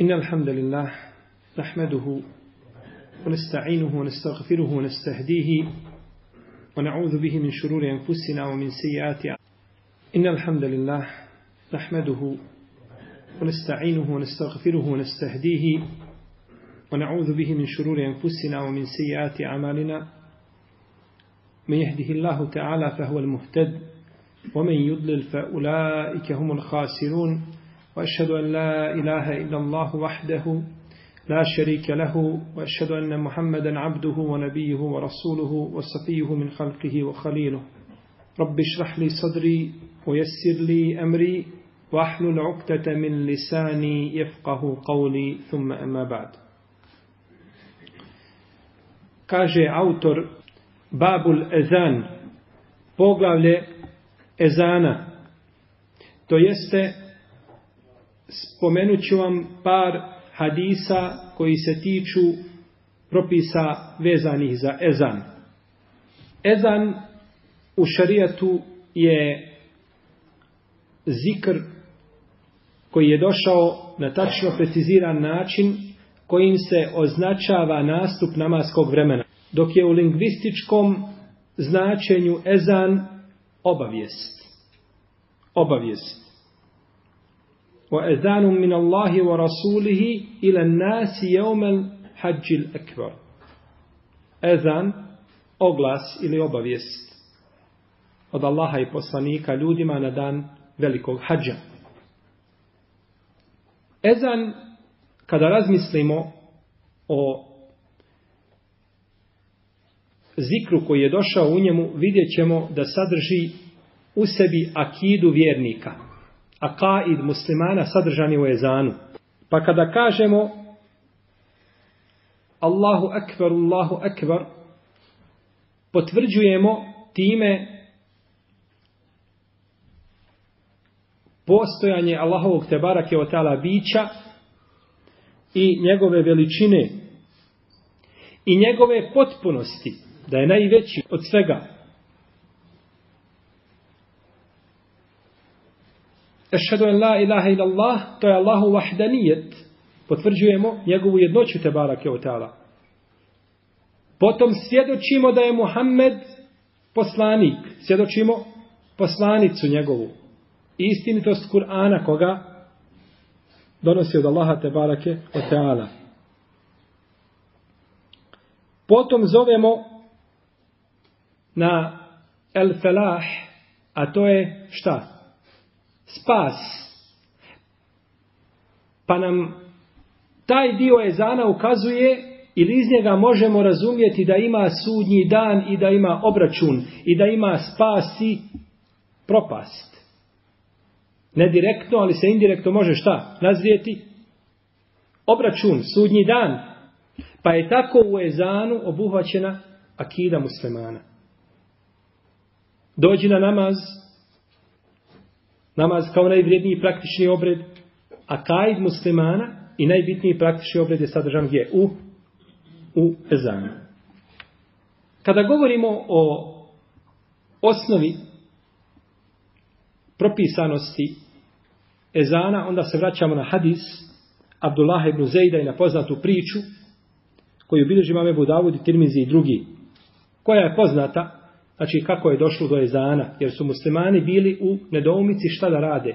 إن الحمد لله نحمده ونستعينه ونستغفره ونستهديه ونعوذ به من شرور أنفسنا ومن سيئات إن الحمد لله نحمده ونستعينه ونستغفره ونستهديه ونعوذ به من شرور أنفسنا ومن سيئات أعمالنا. من يهده الله تعالى فهو المهتد ومن يضلل فأولئك هم الخاسرون. وأشهد أن لا إله إلا الله وحده لا شريك له وأشهد أن محمدا عبده ونبيه ورسوله وصفيه من خلقه وخليله. رب اشرح لي صدري ويسر لي أمري واحلل عقدة من لساني يفقه قولي ثم أما بعد. Kaže autor Babul Ezan poglavlje Ezana to jeste spomenut ću vam par hadisa koji se tiču propisa vezanih za ezan. Ezan u šarijatu je zikr koji je došao na tačno preciziran način kojim se označava nastup namaskog vremena. Dok je u lingvističkom značenju ezan obavijest. Obavijest. وأذان من الله ورسوله إلى الناس يوم الحج الأكبر أذان oglas ili obavijest od Allaha i poslanika ljudima na dan velikog hađa. Ezan, kada razmislimo o zikru koji je došao u njemu, vidjet ćemo da sadrži u sebi akidu vjernika akaid muslimana sadržani u ezanu. Pa kada kažemo Allahu akbar, Allahu akbar, potvrđujemo time postojanje Allahovog tebarake o tala bića i njegove veličine i njegove potpunosti, da je najveći od svega, Ešhedu en la ilaha ila Allah, to je Allahu vahdanijet. Potvrđujemo njegovu jednoću te barake o teala. Potom svjedočimo da je Muhammed poslanik. Svjedočimo poslanicu njegovu. Istinitost Kur'ana koga donosi od Allaha te barake o teala. Potom zovemo na el felah, a to je šta? Spas. Pa nam taj dio ezana ukazuje ili iz njega možemo razumjeti da ima sudnji dan i da ima obračun i da ima spas i propast. Ne direktno, ali se indirektno može šta? Nazvijeti obračun, sudnji dan. Pa je tako u ezanu obuhvaćena akida muslimana. Dođi na namaz, namaz kao najvrijedniji praktični obred, a kaid muslimana i najbitniji praktični obred je sadržan gdje? U, u ezanu. Kada govorimo o osnovi propisanosti ezana, onda se vraćamo na hadis Abdullah ibn Zejda i na poznatu priču koju bilježi mame Budavud i Tirmizi i drugi. Koja je poznata Znači kako je došlo do ezana, jer su muslimani bili u nedoumici šta da rade.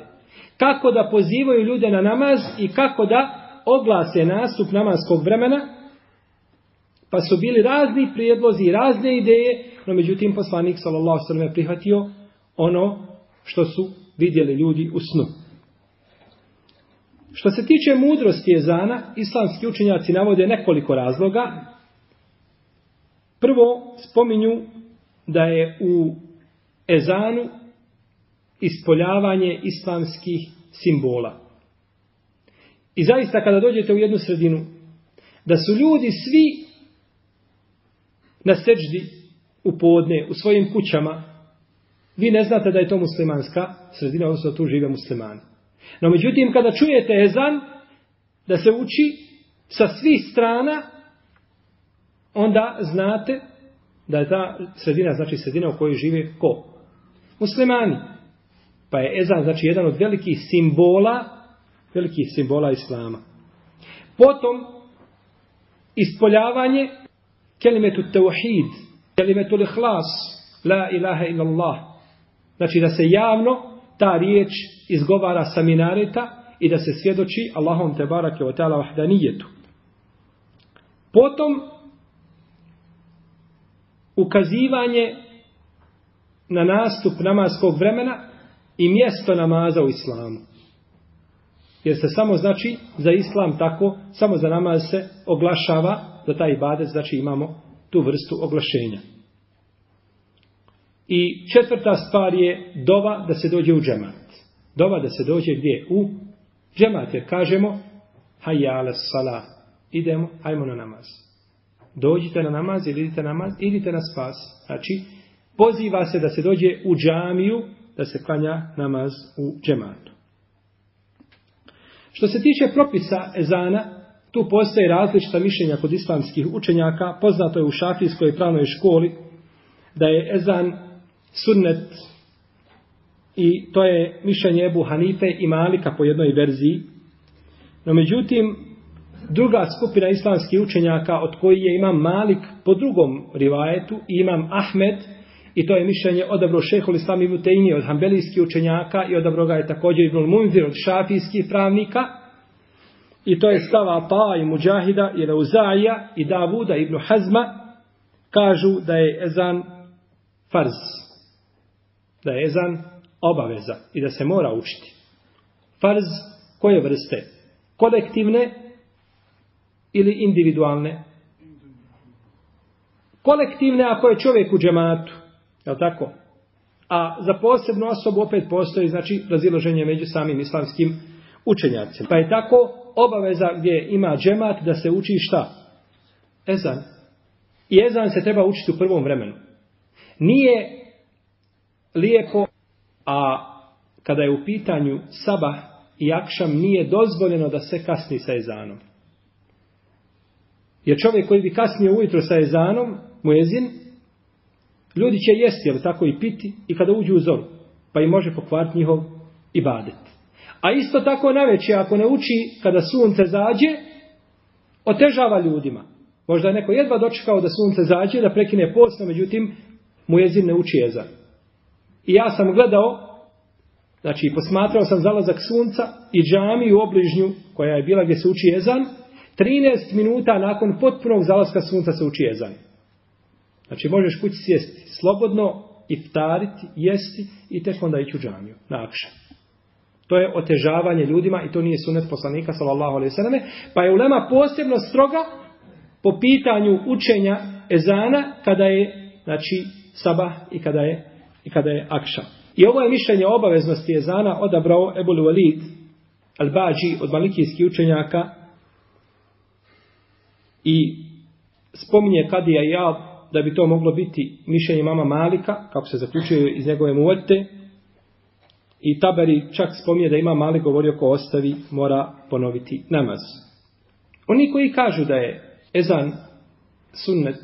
Kako da pozivaju ljude na namaz i kako da oglase nastup namaskog vremena, pa su bili razni prijedlozi i razne ideje, no međutim poslanik sallallahu sallam je prihvatio ono što su vidjeli ljudi u snu. Što se tiče mudrosti ezana, islamski učenjaci navode nekoliko razloga. Prvo spominju da je u ezanu ispoljavanje islamskih simbola. I zaista kada dođete u jednu sredinu, da su ljudi svi na seđdi u podne, u svojim kućama, vi ne znate da je to muslimanska sredina, odnosno tu žive muslimani. No međutim, kada čujete ezan, da se uči sa svih strana, onda znate da je ta sredina, znači sredina u kojoj žive ko? Muslimani. Pa je ezan, znači, jedan od velikih simbola, velikih simbola islama. Potom, ispoljavanje kelimetu tevhid, kelimetu lihlas, la ilaha illallah. Znači da se javno ta riječ izgovara sa minareta i da se svjedoči Allahom te barake o ta'ala vahdanijetu. Potom ukazivanje na nastup namaskog vremena i mjesto namaza u islamu. Jer se samo znači za islam tako, samo za namaz se oglašava, za taj ibadet znači imamo tu vrstu oglašenja. I četvrta stvar je dova da se dođe u džemat. Dova da se dođe gdje? U džemat. Jer kažemo, hajjale sala, idemo, hajmo na namaz. Dođite na namaz ili idite na namaz, idite na spas. Znači, poziva se da se dođe u džamiju, da se klanja namaz u džematu. Što se tiče propisa ezana, tu postoje različita mišljenja kod islamskih učenjaka. Poznato je u šafijskoj pravnoj školi da je ezan sunnet i to je mišljenje Ebu Hanife i Malika po jednoj verziji. No međutim, druga skupina islamskih učenjaka od koji je imam Malik po drugom rivajetu i imam Ahmed i to je mišljenje odabro šehol islam ibn Tejmi od hambelijskih učenjaka i odabro ga je također ibn Munzir od šafijskih pravnika i to je stava Pa i Mujahida i Reuzaija i Davuda ibn Hazma kažu da je ezan farz da je ezan obaveza i da se mora učiti. Farz koje vrste? Kolektivne ili individualne? Kolektivne ako je čovjek u džematu. Je li tako? A za posebnu osobu opet postoji znači razilaženje među samim islamskim učenjacima. Pa je tako obaveza gdje ima džemat da se uči šta? Ezan. I ezan se treba učiti u prvom vremenu. Nije lijepo, a kada je u pitanju sabah i akšam nije dozvoljeno da se kasni sa ezanom. Jer čovjek koji bi kasnije ujutro sa ezanom, muezin, ljudi će jesti, ali tako i piti, i kada uđu u zoru, pa i može pokvariti njihov ibadet. A isto tako naveće, ako ne uči kada sunce zađe, otežava ljudima. Možda je neko jedva dočekao da sunce zađe, da prekine post, međutim, mu jezin ne uči jezan. I ja sam gledao, znači posmatrao sam zalazak sunca i džamiju obližnju koja je bila gdje se uči jezan, 13 minuta nakon potpunog zalaska sunca se uči ezan. Znači možeš kući sjesti slobodno, iftariti, jesti i tek onda ići u džamiju, na akšan. To je otežavanje ljudima i to nije sunet poslanika sallallahu alejhi ve selleme, pa je ulema posebno stroga po pitanju učenja ezana kada je znači sabah i kada je i kada je akša. I ovo je mišljenje obaveznosti ezana odabrao Ebul Walid al-Bađi od malikijskih učenjaka i spominje Kadija i Jad da bi to moglo biti mišljenje mama Malika, kako se zaključuje iz njegove muvete, I Taberi čak spominje da ima Malik govorio ko ostavi, mora ponoviti namaz. Oni koji kažu da je ezan sunnet,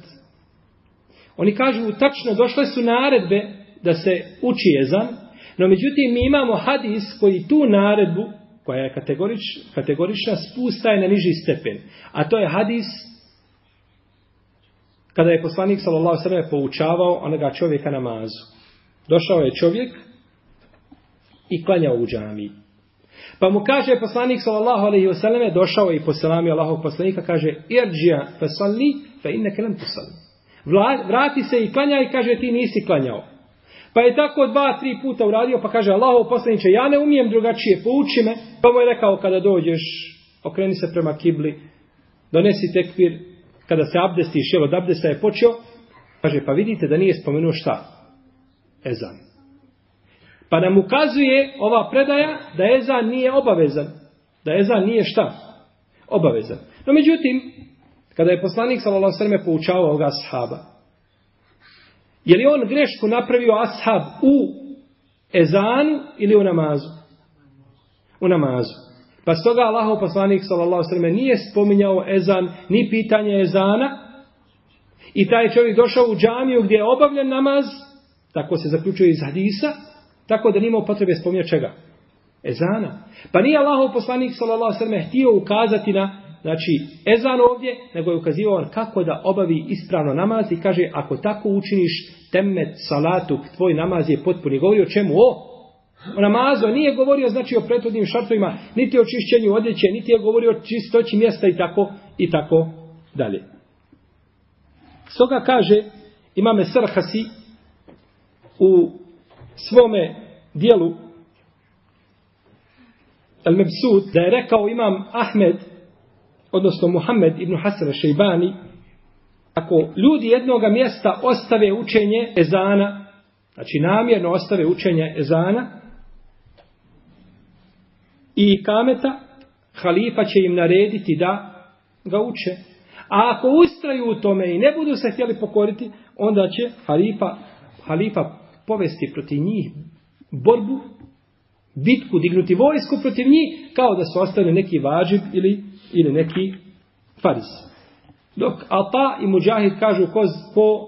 oni kažu tačno došle su naredbe da se uči ezan, no međutim mi imamo hadis koji tu naredbu, koja je kategorič, kategorična, spustaje na niži stepen. A to je hadis kada je poslanik sallallahu sallam poučavao onoga čovjeka namazu. Došao je čovjek i klanjao u džamiji. Pa mu kaže poslanik sallallahu alejhi ve selleme došao i poselami Allahov poslanika kaže irđija fasalli fa innaka lam tusalli. Vrati se i klanjaj kaže ti nisi klanjao. Pa je tako dva, tri puta uradio, pa kaže Allahov poslaniče, ja ne umijem drugačije, pouči me. Pa mu je rekao, kada dođeš, okreni se prema kibli, donesi tekbir kada se abdestiš, evo, od abdesta je počeo, kaže, pa vidite da nije spomenuo šta? Ezan. Pa nam ukazuje ova predaja da Ezan nije obavezan. Da Ezan nije šta? Obavezan. No međutim, kada je poslanik sallallahu alejhi ve selleme poučavao ovoga sahaba, Je li on grešku napravio ashab u ezanu ili u namazu? U namazu. Pa stoga Allahov poslanik sallallahu alejhi nije spominjao ezan ni pitanje ezana. I taj čovjek došao u džamiju gdje je obavljen namaz, tako se zaključuje iz hadisa, tako da nimao potrebe spominja čega? Ezana. Pa nije Allahov poslanik sallallahu alejhi htio ukazati na znači, ezan ovdje, nego je ukazivao kako da obavi ispravno namaz i kaže, ako tako učiniš temet salatu, tvoj namaz je potpuni. Govori o čemu? O, o namazu, nije govorio znači o prethodnim šartovima, niti o čišćenju odjeće, niti je govorio o čistoći mjesta i tako, i tako dalje. Stoga kaže, imame Sarhasi u svome dijelu El Mebsud, da je rekao imam Ahmed, odnosno Muhammed ibn Hasan Šejbani, ako ljudi jednoga mjesta ostave učenje ezana, znači namjerno ostave učenje ezana i kameta, halifa će im narediti da ga uče. A ako ustraju u tome i ne budu se htjeli pokoriti, onda će halifa, halifa povesti protiv njih borbu bitku, dignuti vojsku protiv njih, kao da su ostali neki vađib ili, ili neki faris. Dok Ata i Mujahid kažu ko, ko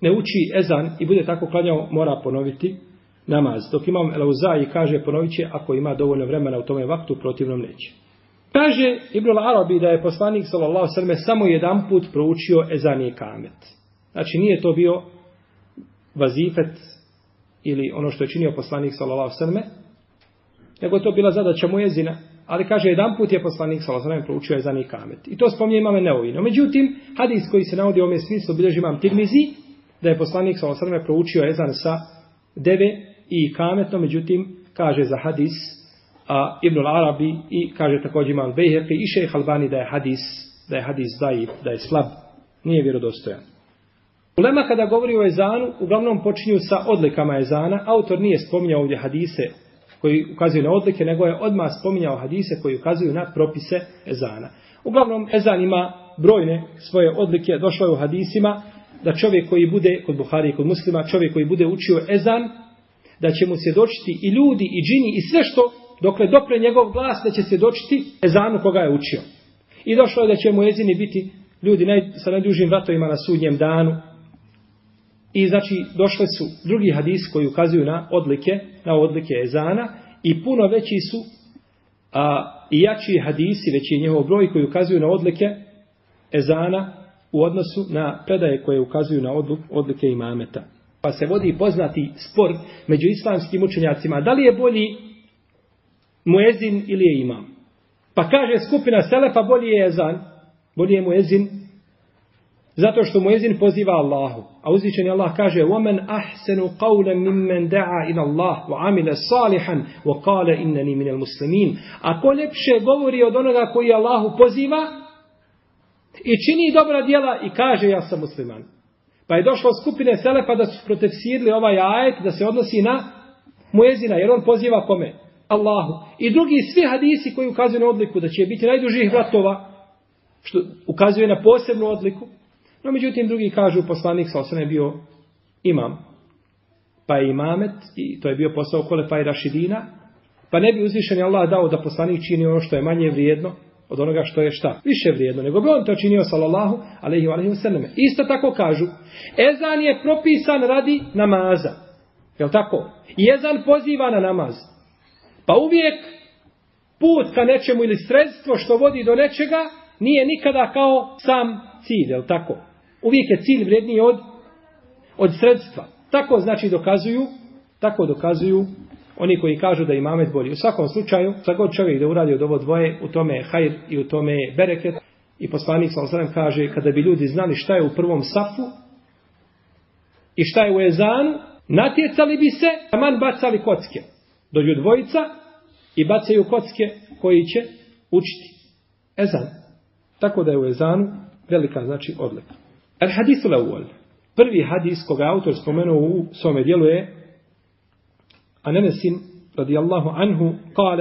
ne uči ezan i bude tako klanjao, mora ponoviti namaz. Dok imam Elauzai kaže ponovit će ako ima dovoljno vremena u tome vaktu, protivnom neće. Kaže Ibn Arabi da je poslanik sallallahu sallam samo jedan put proučio ezan i kamet. Znači nije to bio vazifet ili ono što je činio poslanik sallallahu sallam, nego to bila zadaća mu jezina. Ali kaže, jedan put je poslanik sa Lazanem proučio ezan i kamet. I to spominje imame neovino. Međutim, hadis koji se navodi u ovom smislu bilježi imam tirmizi, da je poslanik sa Lazanem proučio ezan sa deve i kametom, međutim, kaže za hadis a, Ibn al-Arabi i kaže također imam Bejheqi i šejh Albani da je hadis, da je hadis daif, da je slab, nije vjerodostojan. Ulema kada govori o ezanu, uglavnom počinju sa odlikama ezana. Autor nije spominjao ovdje hadise koji ukazuju na odlike, nego je odmah spominjao hadise koji ukazuju na propise ezana. Uglavnom, ezan ima brojne svoje odlike, došlo je u hadisima da čovjek koji bude, kod Buhari i kod muslima, čovjek koji bude učio ezan, da će mu se i ljudi, i džini, i sve što, dokle dopre njegov glas, da će se ezanu koga je učio. I došlo je da će mu ezini biti ljudi naj, sa najdužim vratovima na sudnjem danu, I znači došle su drugi hadis koji ukazuju na odlike, na odlike ezana i puno veći su a, i jači hadisi, veći je njehov broj koji ukazuju na odlike ezana u odnosu na predaje koje ukazuju na odluk, odlike imameta Pa se vodi poznati spor među islamskim učenjacima. Da li je bolji muezin ili je imam? Pa kaže skupina Selefa bolji je ezan, bolji je muezin Zato što mu jezin poziva Allahu. A uzvičeni Allah kaže وَمَنْ أَحْسَنُ قَوْلًا مِمَّنْ دَعَا إِلَى اللَّهُ وَعَمِلَ صَالِحًا وَقَالَ إِنَّنِي مِنَ الْمُسْلِمِينَ A ko lepše govori od onoga koji Allahu poziva i čini dobra djela i kaže ja sam musliman. Pa je došlo skupine Selefa da su protefsirili ovaj ajet da se odnosi na muezina jer on poziva kome? Allahu. I drugi svi hadisi koji ukazuju na odliku da će biti najdužih vratova što ukazuje na posebnu odliku No, međutim, drugi kažu, poslanik sa osana je bio imam, pa je imamet, i to je bio posao Kolefa i Rašidina, pa ne bi uzvišen Allah dao da poslanik čini ono što je manje vrijedno od onoga što je šta, više vrijedno, nego bi on to činio, sallallahu alaihi alaihi wasallam. Isto tako kažu, ezan je propisan radi namaza. Je tako? I ezan poziva na namaz. Pa uvijek put ka nečemu ili sredstvo što vodi do nečega, nije nikada kao sam cilj, je tako? Uvijek je cilj vredniji od, od sredstva. Tako znači dokazuju, tako dokazuju oni koji kažu da imamet bolji. U svakom slučaju, kako god čovjek da uradi od ovo dvoje, u tome je hajr i u tome je bereket. I poslanik sa kaže, kada bi ljudi znali šta je u prvom safu i šta je u ezanu, natjecali bi se, a man bacali kocke. Dođu dvojica i bacaju kocke koji će učiti. Ezan. Tako da je u ezanu velika znači odlika. El hadisu leuol. Prvi hadis koga autor spomenuo u svome dijelu je عن radijallahu anhu الله عنه قال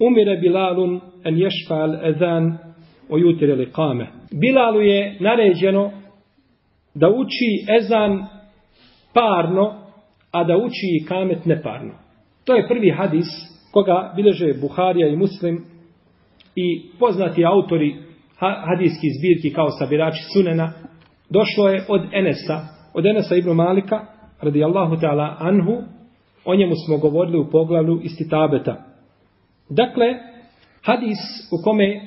en بلال al يشفع o ويوتر li بلال Bilalu je naređeno da uči ezan parno, a da uči i kamet neparno. To je prvi hadis koga bileže Buharija i Muslim i poznati autori hadijski zbirki kao sabirači sunena došlo je od Enesa, od Enesa ibn Malika, radijallahu ta'ala anhu, o njemu smo govorili u poglavlju istitabeta. Dakle, hadis u kome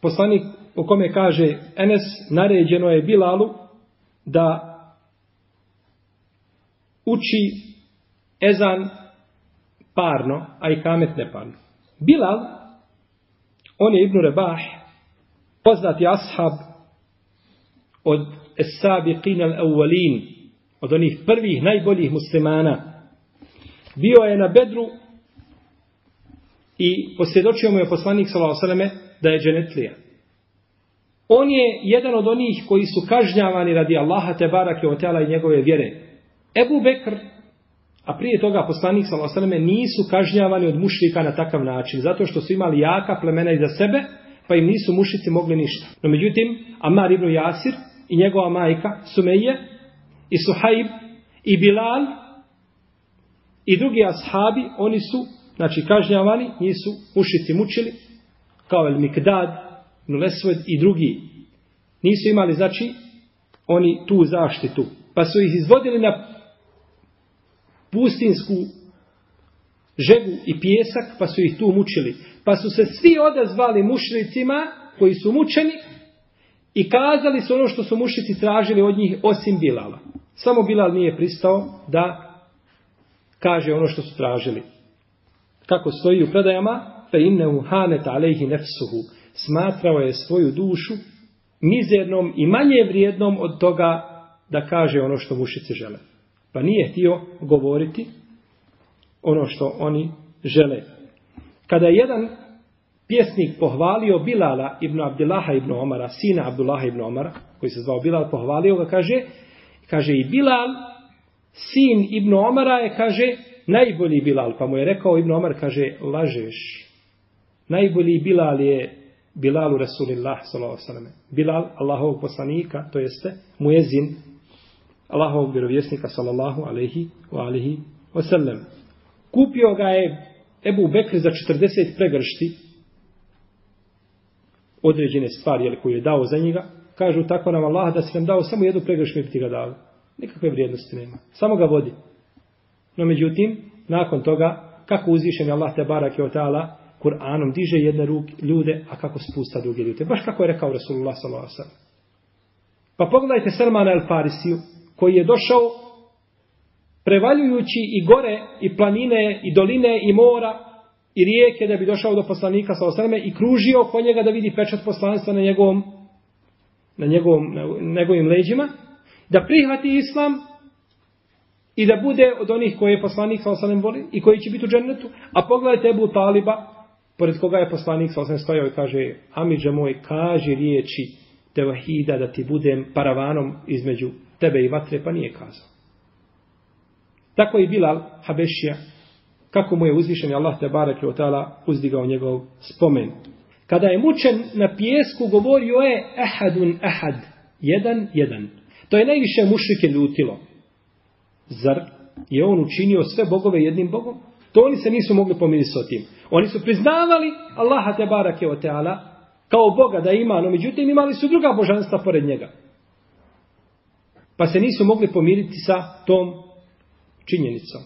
poslanik u kome kaže Enes naređeno je Bilalu da uči ezan parno, a i kamet neparno. Bilal, on je Ibn Rebah, poznati ashab od Esabiqin al-Awwalin, od onih prvih najboljih muslimana. Bio je na Bedru i posvjedočio mu je poslanik s.a.v. da je dženetlija. On je jedan od onih koji su kažnjavani radi Allaha te barake od tela i njegove vjere. Ebu Bekr, a prije toga poslanik s.a.v. nisu kažnjavani od mušlika na takav način, zato što su imali jaka plemena iza sebe, pa im nisu mušici mogli ništa. No međutim, Amar ibn Jasir i njegova majka Sumeje i Suhaib i Bilal i drugi ashabi, oni su, znači, kažnjavani, nisu mušici mučili, kao El Mikdad, Nulesved i drugi. Nisu imali, znači, oni tu zaštitu. Pa su ih izvodili na pustinsku žegu i pjesak, pa su ih tu mučili. Pa su se svi odazvali mušricima koji su mučeni i kazali su ono što su mušici tražili od njih osim Bilala. Samo Bilal nije pristao da kaže ono što su tražili. Kako stoji u predajama, fe innehu hanet alejhi nefsuhu, smatrao je svoju dušu mizernom i manje vrijednom od toga da kaže ono što mušice žele. Pa nije htio govoriti ono što oni žele. Kada je jedan pjesnik pohvalio Bilala ibn Abdillaha ibn Omara, sina Abdullaha ibn Omara, koji se zvao Bilal, pohvalio ga, kaže, kaže i Bilal, sin ibn Omara je, kaže, najbolji Bilal. Pa mu je rekao ibn Omar, kaže, lažeš. Najbolji Bilal je Bilalu Rasulillah, sallallahu Bilal, Allahovog poslanika, to jeste, muezin, Allahovog vjerovjesnika sallallahu alaihi wa alihi wasallam. Kupio ga je Ebu Bekr za 40 pregršti određene stvari jel, koje je dao za njega. Kažu tako nam Allah da si nam dao samo jednu pregršt, mi bi ti ga dao. Nikakve vrijednosti nema. Samo ga vodi. No međutim, nakon toga, kako uzvišen je Allah te barak i otala, Kur'anom diže jedne ruke ljude, a kako spusta druge ljude. Baš kako je rekao Rasulullah sallallahu. Pa pogledajte Salmana el Farisiju, koji je došao prevaljujući i gore i planine i doline i mora i rijeke da bi došao do poslanika sa osreme i kružio oko njega da vidi pečat poslanstva na njegovom na njegovom na njegovim leđima da prihvati islam i da bude od onih koje je poslanik sa osanem voli i koji će biti u džennetu a pogledajte Ebu Taliba pored koga je poslanik sa osanem stojao i kaže Amidža moj kaži riječi tevahida da ti budem paravanom između tebe i vatre, pa nije kazao. Tako i Bilal Habešija, kako mu je uzvišen Allah te barek je otala uzdigao njegov spomen. Kada je mučen na pijesku, govorio je ehadun ehad, jedan, jedan. To je najviše mušrike ljutilo. Zar je on učinio sve bogove jednim bogom? To oni se nisu mogli pomiriti sa tim. Oni su priznavali Allaha te barake o teala kao Boga da ima, no međutim imali su druga božanstva pored njega. Pa se nisu mogli pomiriti sa tom činjenicom.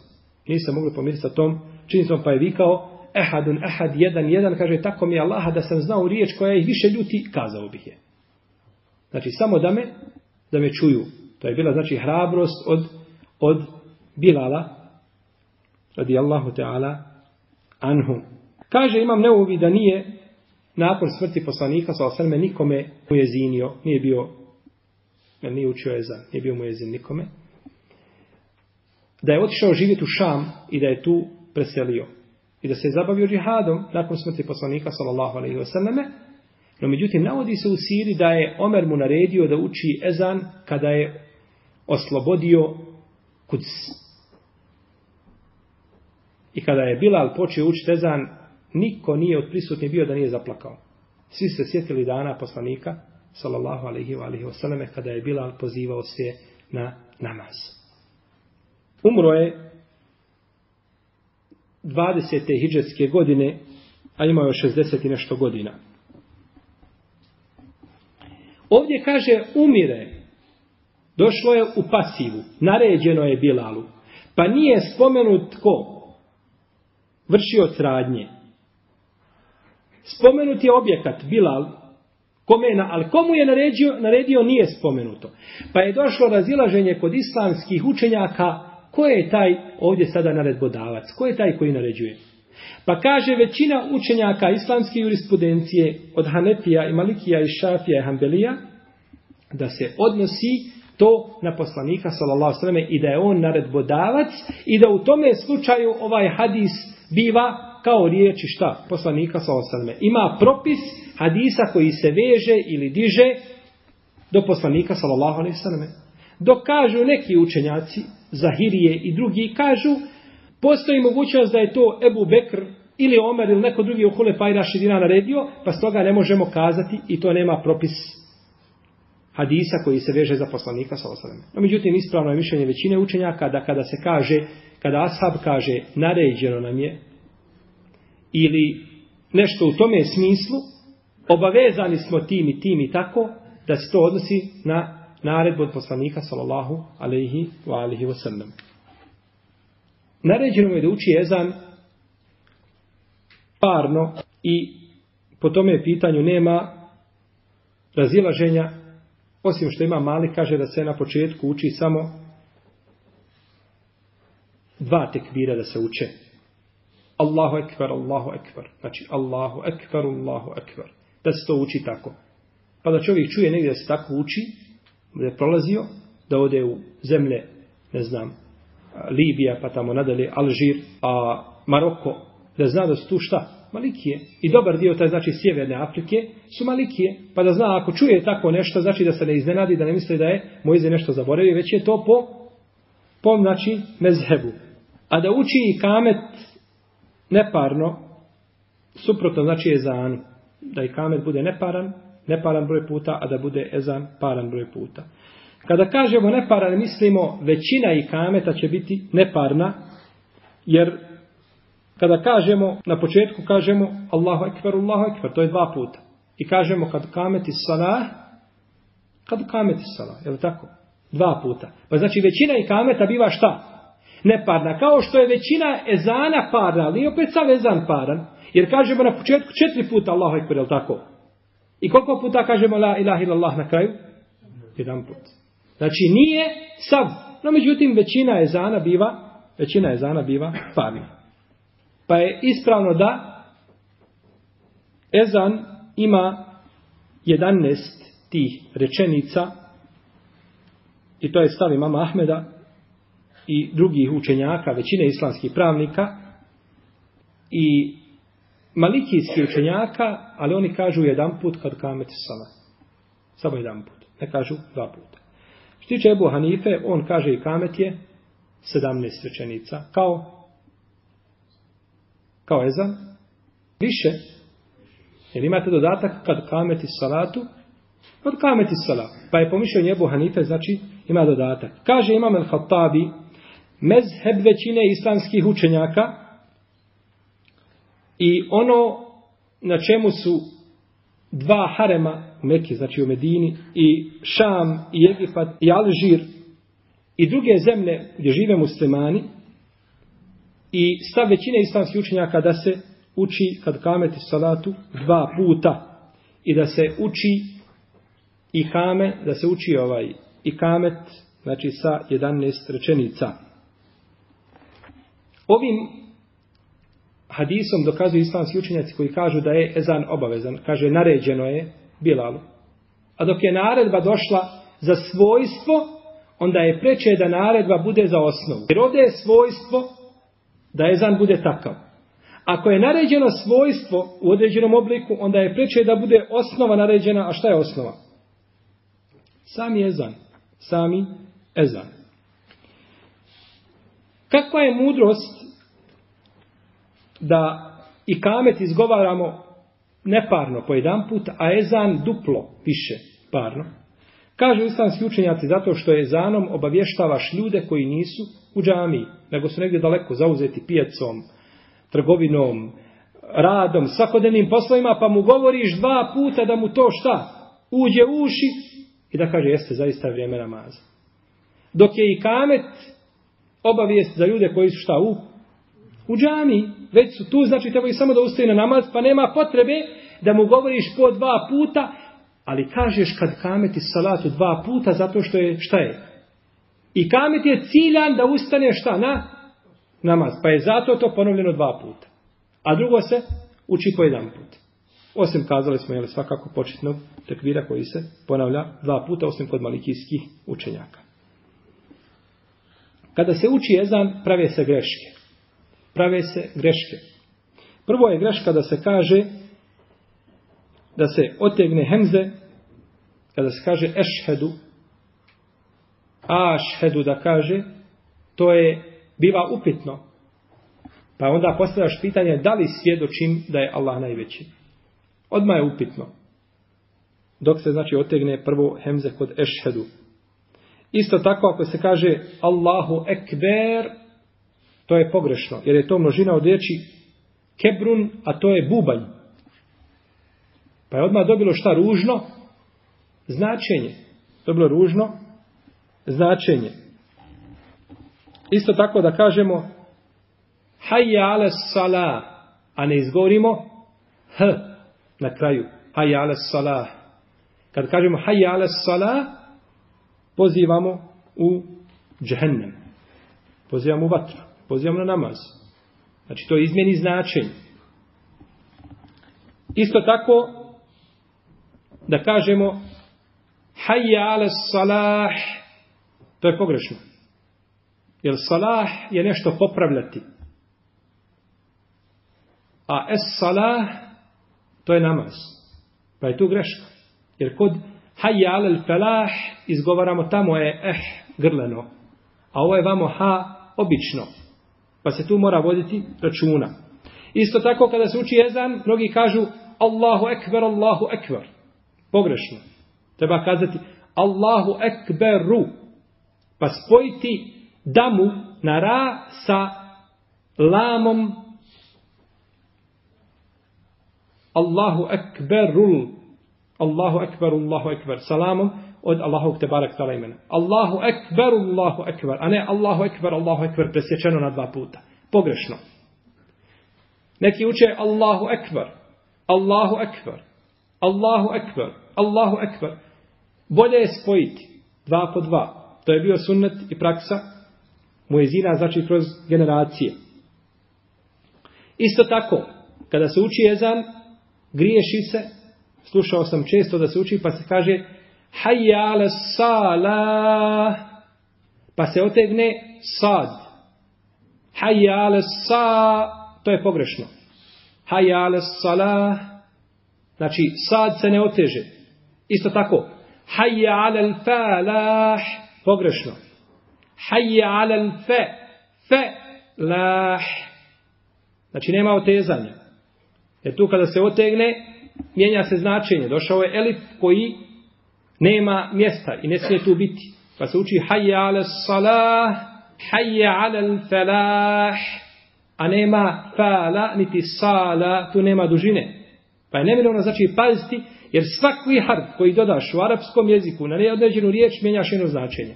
Nisu se mogli pomiriti sa tom činjenicom, pa je vikao ehadun ehad, jedan, jedan, kaže, tako mi je Allah, da sam znao riječ koja ih više ljuti, kazao bih je. Znači, samo da me, da me čuju. To je bila, znači, hrabrost od, od Bilala, radi Allahu Teala, anhu. Kaže, imam neuvi da nije nakon smrti poslanika, sa osrme, nikome mu je zinio, nije bio nije učio za, nije bio mu jezin nikome, da je otišao živjeti u Šam i da je tu preselio. I da se je zabavio džihadom nakon smrti poslanika, sallallahu alaihi wasallame, no međutim, navodi se u Siri da je Omer mu naredio da uči ezan kada je oslobodio kuc. I kada je Bilal počeo učiti ezan, niko nije od prisutnih bio da nije zaplakao. Svi se sjetili dana poslanika, sallallahu alaihi wa alaihi wasallam, kada je Bilal pozivao se na namaz. Umro je 20. hijđetske godine, a imao je 60 i nešto godina. Ovdje kaže umire, došlo je u pasivu, naređeno je Bilalu, pa nije spomenut ko? Vršio radnje. Spomenut je objekat Bilal, Kome na, ali komu je naredio, naredio nije spomenuto. Pa je došlo razilaženje kod islamskih učenjaka ko je taj ovdje sada naredbodavac, ko je taj koji naređuje. Pa kaže većina učenjaka islamske jurisprudencije od Hanefija i Malikija i Šafija i Hanbelija da se odnosi to na poslanika sallallahu alejhi i da je on naredbodavac i da u tome slučaju ovaj hadis biva kao riječi šta? Poslanika sallallahu alejhi ima propis hadisa koji se veže ili diže do poslanika sallallahu alejhi ve dok kažu neki učenjaci Zahirije i drugi kažu postoji mogućnost da je to Ebu Bekr ili Omer ili neko drugi u Hulefa i Rašidina naredio, pa stoga ne možemo kazati i to nema propis hadisa koji se veže za poslanika sa osaleme. No, međutim, ispravno je mišljenje većine učenjaka da kada se kaže, kada ashab kaže naređeno nam je ili nešto u tome smislu, obavezani smo tim i tim i tako, da se to odnosi na naredbu od poslanika sallallahu alaihi wa alihi wa sallam. Naređeno je da uči ezan parno i po tome pitanju nema razilaženja osim što ima mali kaže da se na početku uči samo dva tekbira da se uče. Allahu ekber, Allahu ekber. Znači Allahu ekber, Allahu ekber. Da se to uči tako. Pa da čovjek čuje negdje da se tako uči da je prolazio da ode u zemlje ne znam Libija pa tamo nadalje Alžir a Maroko da zna da su tu šta? Malikije. I dobar dio taj znači sjeverne Afrike su Malikije. Pa da zna ako čuje tako nešto znači da se ne iznenadi, da ne misli da je Mojze nešto zaboravio, već je to po po znači mezhebu. A da uči i kamet neparno suprotno znači je zan da i kamet bude neparan neparan broj puta, a da bude ezan paran broj puta. Kada kažemo neparan, mislimo većina i kameta će biti neparna, jer kada kažemo, na početku kažemo Allahu ekber, Allahu ekber, to je dva puta. I kažemo kad kameti salah, kad kameti salah, je li tako? Dva puta. Pa znači većina i kameta biva šta? Neparna. Kao što je većina ezana parna, ali opet sav ezan paran. Jer kažemo na početku četiri puta Allahu ekber, je li tako? I koliko puta kažemo la ilaha illallah na kraju? Jedan put. Znači nije sav. No međutim većina ezana biva, većina ezana biva farni. Pa je ispravno da ezan ima 11 tih rečenica i to je stav imama Ahmeda i drugih učenjaka, većine islamskih pravnika i malikijskih učenjaka, ali oni kažu jedan put kad kamet sala. Samo jedan put. Ne kažu dva puta. Što tiče Ebu Hanife, on kaže i kamet je 17 rečenica. Kao kao ezan, više, jer imate dodatak kad kameti salatu, kad kameti salatu. Pa je pomišljao njebu Hanife, znači ima dodatak. Kaže imam el-Hattabi, mezheb većine islamskih učenjaka i ono na čemu su dva harema u Mekke, znači u Medini, i Šam, i Egipat, i Alžir, i druge zemlje gdje žive muslimani, I stav većine islamskih učenjaka da se uči kad kameti salatu dva puta. I da se uči i kame, da se uči ovaj i kamet, znači sa 11 rečenica. Ovim hadisom dokazuju islamski učenjaci koji kažu da je ezan obavezan. Kaže, naređeno je Bilalu. A dok je naredba došla za svojstvo, onda je preče da naredba bude za osnovu. Jer ovdje je svojstvo da ezan bude takav. Ako je naređeno svojstvo u određenom obliku, onda je preče da bude osnova naređena, a šta je osnova? Sami ezan. Sami ezan. Kakva je mudrost da i kamet izgovaramo neparno po jedan put, a ezan duplo više parno? Kažu islamski učenjaci zato što je obavještavaš ljude koji nisu u džamiji, nego su negdje daleko zauzeti pijacom, trgovinom, radom, svakodnevnim poslovima, pa mu govoriš dva puta da mu to šta uđe u uši i da kaže jeste zaista vrijeme namaza. Dok je i kamet obavijest za ljude koji su šta u u džami, već su tu, znači trebaju samo da ustaju na namaz, pa nema potrebe da mu govoriš po dva puta, Ali kažeš kad kameti salatu dva puta zato što je, šta je? I kamet je ciljan da ustane šta? Na namaz. Pa je zato to ponovljeno dva puta. A drugo se uči po jedan put. Osim kazali smo, jel, svakako početnog tekvira koji se ponavlja dva puta, osim kod malikijskih učenjaka. Kada se uči ezan, prave se greške. Prave se greške. Prvo je greška da se kaže da se otegne hemze, kada se kaže ešhedu, ašhedu da kaže, to je biva upitno. Pa onda postavljaš pitanje da li svjedočim da je Allah najveći. Odma je upitno. Dok se znači otegne prvo hemze kod ešhedu. Isto tako ako se kaže Allahu ekber, to je pogrešno. Jer je to množina od riječi kebrun, a to je bubanj. Pa je odmah dobilo šta ružno? Značenje. Dobilo ružno značenje. Isto tako da kažemo hayya ala salah, a ne izgovorimo h na kraju. Hajja ala salah. Kad kažemo hayya ala salah, pozivamo u džehennem. Pozivamo u vatru. Pozivamo na namaz. Znači to izmjeni značenje. Isto tako da kažemo hayya ala salah to je pogrešno. Jer salah je nešto popravljati. A es salah to je namaz. Pa je tu greška. Jer kod hayya ala falah izgovaramo tamo je eh grleno. A ovo je vamo ha obično. Pa se tu mora voditi računa. Isto tako kada se uči ezan, mnogi kažu Allahu ekber, Allahu ekber. Pogrešno. Treba kazati Allahu ekberu. Pa spojiti damu na ra sa lamom Allahu ekberul. Allahu ekber, Allahu ekber. Salamom od Allahu te barek tala imena. Allahu ekber, Allahu ekber. A ne Allahu ekber, Allahu ekber presječeno na dva puta. Pogrešno. Neki uče Allahu ekber. Allahu ekber. Allahu ekber. Allahu ekber. Bolje je spojiti dva po dva. To je bio sunnet i praksa muezina, znači kroz generacije. Isto tako, kada se uči jezan, griješi se, slušao sam često da se uči, pa se kaže hayya ala sala, pa se otegne sad. Hayya ala sa, to je pogrešno. Hayya ala sala, znači sad se ne oteže. Isto tako, hayya ala falah, pogrešno. Hayya ala fa, fa lah. Znači nema otezanja. Jer tu kada se otegne, mijenja se značenje. Došao je elif koji nema mjesta i ne smije tu biti. Pa se uči hayya ala salah, hayya ala al falah. A nema fala, niti sala, tu nema dužine. Pa je neminovno znači paziti, jer svaki harf koji dodaš u arapskom jeziku na neodređenu riječ, mijenjaš jedno značenje.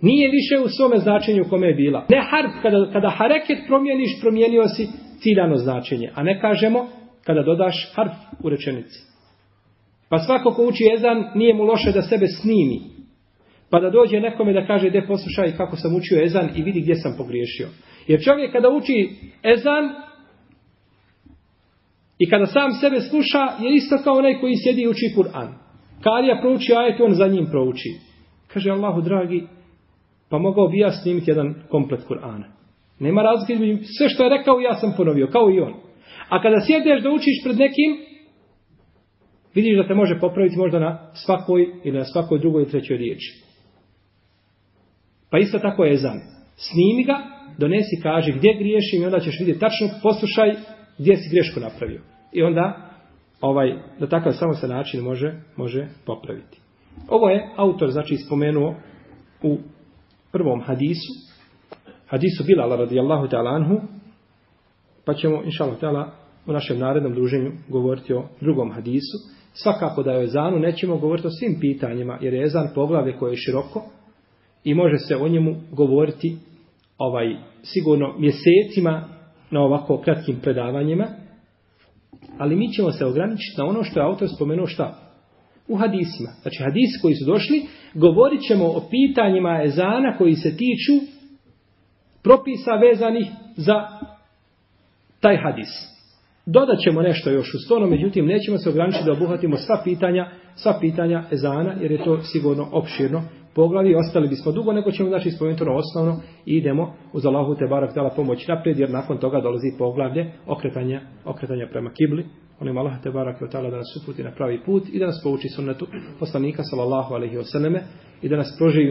Nije više u svome značenju kome je bila. Ne harf, kada, kada hareket promijeniš, promijenio si ciljano značenje. A ne kažemo, kada dodaš harf u rečenici. Pa svako ko uči ezan, nije mu loše da sebe snimi. Pa da dođe nekome da kaže, de poslušaj kako sam učio ezan i vidi gdje sam pogriješio. Jer čovjek kada uči ezan, i kada sam sebe sluša, je isto kao onaj koji sjedi i uči Kur'an. Karija prouči ajet, on za njim prouči. Kaže Allahu dragi, pa mogao bi ja snimiti jedan komplet Kur'ana. Nema razlike između, sve što je rekao ja sam ponovio, kao i on. A kada sjedeš da učiš pred nekim, vidiš da se može popraviti možda na svakoj ili na svakoj drugoj ili trećoj riječi. Pa isto tako je zan. Snimi ga, donesi, kaže gdje griješim i onda ćeš vidjeti tačno, poslušaj gdje si grešku napravio. I onda, ovaj, na takav samo se način može, može popraviti. Ovo je autor, znači, spomenuo u prvom hadisu, hadisu Bilala radijallahu ta'ala anhu, pa ćemo, inša Allah, u našem narednom druženju govoriti o drugom hadisu. Svakako da je o ezanu nećemo govoriti o svim pitanjima, jer je ezan poglavlje koje je široko i može se o njemu govoriti ovaj sigurno mjesecima na ovako kratkim predavanjima. Ali mi ćemo se ograničiti na ono što je autor spomenuo šta? u hadisima. Znači hadisi koji su došli, govorit ćemo o pitanjima ezana koji se tiču propisa vezanih za taj hadis. Dodat ćemo nešto još u stono, međutim nećemo se ograničiti da obuhvatimo sva pitanja, sva pitanja ezana, jer je to sigurno opširno poglavi, ostali bismo dugo, nego ćemo znači spomenuti ono osnovno i idemo uz Allahu te barak dala pomoć naprijed, jer nakon toga dolazi poglavlje okretanja, okretanja prema kibli. Onim Allah te barak tala da nas uputi na pravi put i da nas pouči sunnetu poslanika sallallahu alaihi wasallam i da nas proživi